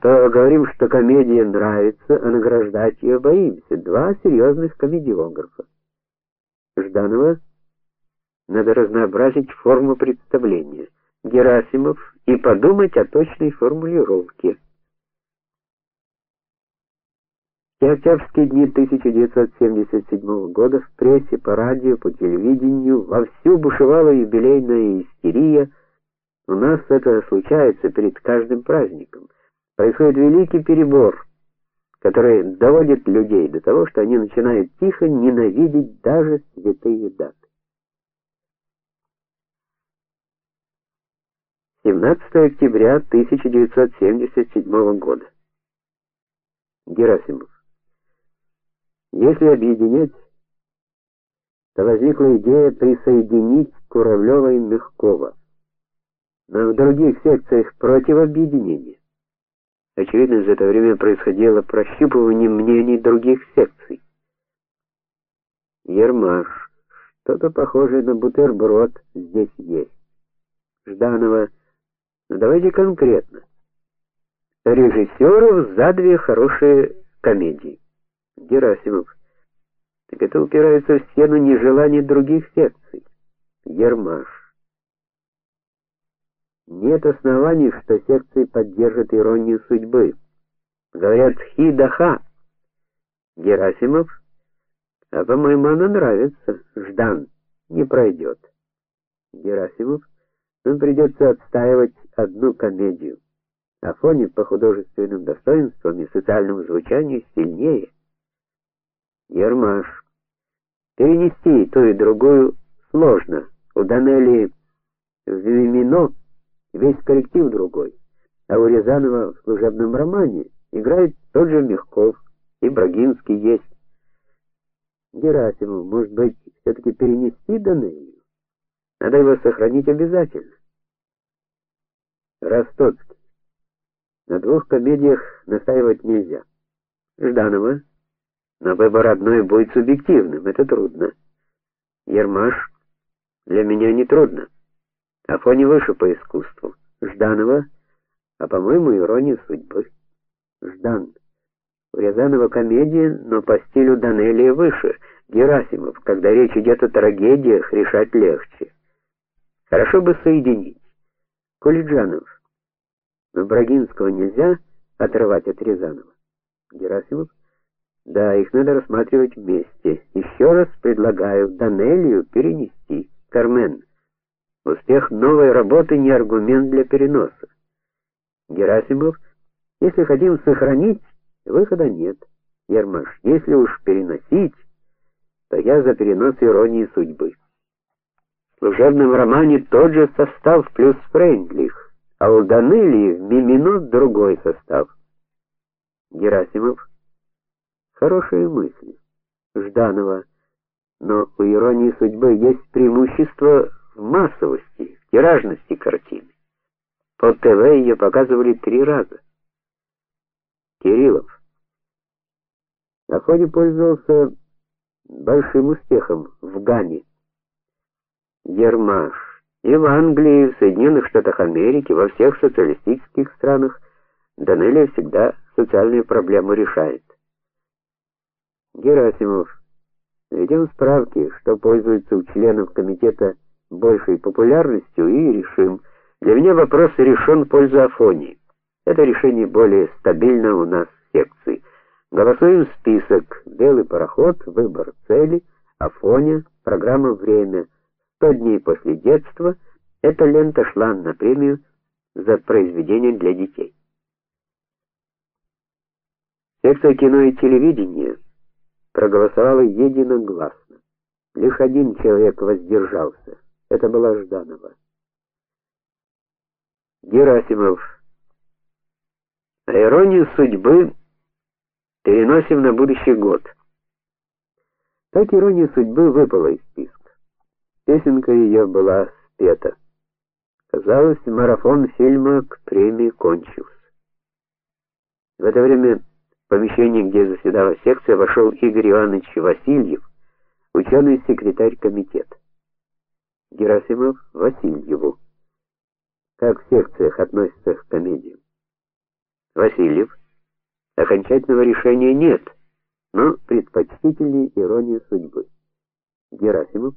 то говорим, что комедия нравится, а награждать ее боимся. Два серьезных комедиографа. Жданова надо разнообразить форму представления. Герасимов и подумать о точной формулировке. В октябрьские дни 1977 года в прессе, по радио, по телевидению вовсю бушевала юбилейная истерия. У нас это случается перед каждым праздником. Происходит великий перебор, который доводит людей до того, что они начинают тихо ненавидеть даже святые даты. 17 октября 1977 года. Герасимов если объединять, то возникла идея присоединить Куравлева и Мягкова. Но в других секциях против объединения. Очевидно, за это время происходило прощупывание мнений других секций. Ермаш, что-то похожее на бутерброд здесь есть. Жданова, ну давайте конкретно. Режиссеров за две хорошие комедии. Герасимов. Так это упирается в стену нежелания других секций. Ермаш. Нет оснований, что секции поддержат иронию судьбы. Говорят хи да ха. Герасимов. А по-моему, она нравится. Ждан не пройдет. Герасимов. Нам придется отстаивать одну комедию. Афоне по художественным достоинствам и социальному звучанию сильнее. Ермаш. Перенести ту и другую сложно. У Данели в Вимино весь коллектив другой, а у Рязанова в служебном романе играет тот же Мягков, и Брагинский есть. Герасимов, может быть, все таки перенести Данелию? Надо его сохранить обязательно. Ростоцкий. На двух комедиях настаивать нельзя. Жданова но выбор одной будет субъективным, это трудно. Ермаш для меня не трудно. Афоня выше по искусству. Жданова, а по-моему, ирония судьбы. Ждан. У Рязанова комедия, но по стилю Данелия выше. Герасимов, когда речь идет о трагедиях, решать легче. Хорошо бы соединить. Колиджанов. Но Брагинского нельзя отрывать от Рязанова. Герасимов да, их надо рассматривать вместе. Еще раз предлагаю Данелию перенести. Кармен. Успех новой работы не аргумент для переноса. Герасимов, если хотим сохранить, выхода нет. Ермаш, если уж переносить, то я за перенос иронии судьбы. В служебном романе тот же состав плюс Фрейндлих, а у Данелии в Мимино другой состав. Герасимов Хорошие мысли. Жданова. Но у иронии судьбы есть преимущество в массовости, в тиражности картины. По ТВ ее показывали три раза. Кириллов. Афоня пользовался большим успехом в Гане. Ермаш. И в Англии, в Соединенных Штатах Америки, во всех социалистических странах Данелия всегда социальную проблему решает. Герасимов. Ведем справки, что пользуется у членов комитета большей популярностью и решим. Для меня вопрос решен в пользу Афонии. Это решение более стабильно у нас в секции. Голосуем список: белый пароход, выбор цели, Афоня, программа время 100 дней после детства. Эта лента шла на премию за произведение для детей. Секция кино и телевидения проголосовало единогласно. Лишь один человек воздержался. Это была Жданова. Герасимов. Иронию судьбы переносим на будущий год. Так ирония судьбы выпала из списка. Песенка ее была спета. Казалось, марафон фильма к премии кончился. В это время помещение, где заседала секция, вошел Игорь Иванович Васильев, ученый-секретарь комитета. Герасимов Васильеву. Как в секциях относятся к комедиям? Васильев. Окончательного решения нет, но предпочтительнее ирония судьбы. Герасимов.